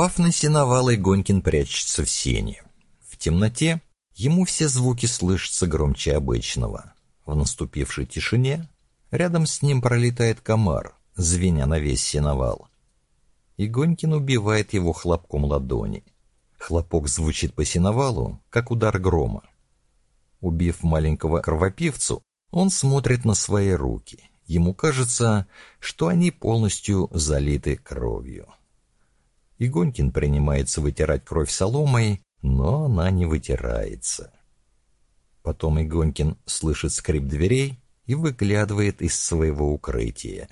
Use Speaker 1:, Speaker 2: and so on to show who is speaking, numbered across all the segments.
Speaker 1: Упав на сеновал, Игонькин прячется в сене. В темноте ему все звуки слышатся громче обычного. В наступившей тишине рядом с ним пролетает комар, звеня на весь сеновал. Игонькин убивает его хлопком ладони. Хлопок звучит по сеновалу, как удар грома. Убив маленького кровопивцу, он смотрит на свои руки. Ему кажется, что они полностью залиты кровью. Игонькин принимается вытирать кровь соломой, но она не вытирается. Потом Игонькин слышит скрип дверей и выглядывает из своего укрытия.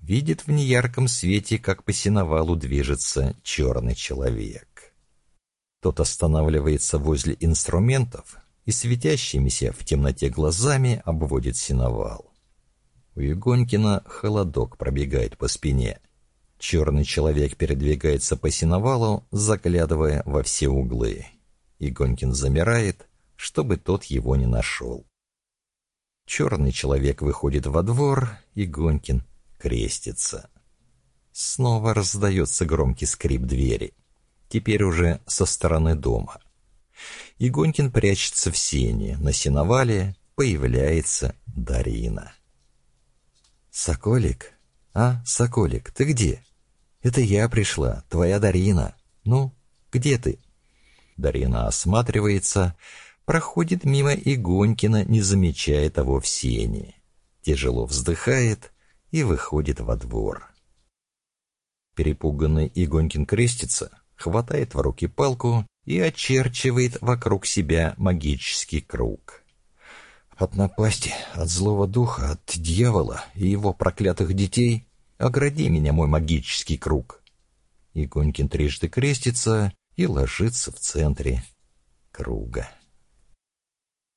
Speaker 1: Видит в неярком свете, как по сеновалу движется черный человек. Тот останавливается возле инструментов и светящимися в темноте глазами обводит сеновал. У Игонькина холодок пробегает по спине. Черный человек передвигается по сеновалу, заглядывая во все углы. Игонькин замирает, чтобы тот его не нашел. Черный человек выходит во двор, и Гонькин крестится. Снова раздается громкий скрип двери. Теперь уже со стороны дома. Игонькин прячется в сене. На сеновале появляется Дарина. «Соколик? А, Соколик, ты где?» «Это я пришла, твоя Дарина. Ну, где ты?» Дарина осматривается, проходит мимо Игонькина, не замечая того в сене. Тяжело вздыхает и выходит во двор. Перепуганный Игонькин крестится, хватает в руки палку и очерчивает вокруг себя магический круг. От напасти, от злого духа, от дьявола и его проклятых детей огради меня, мой магический круг. Игонькин трижды крестится и ложится в центре круга.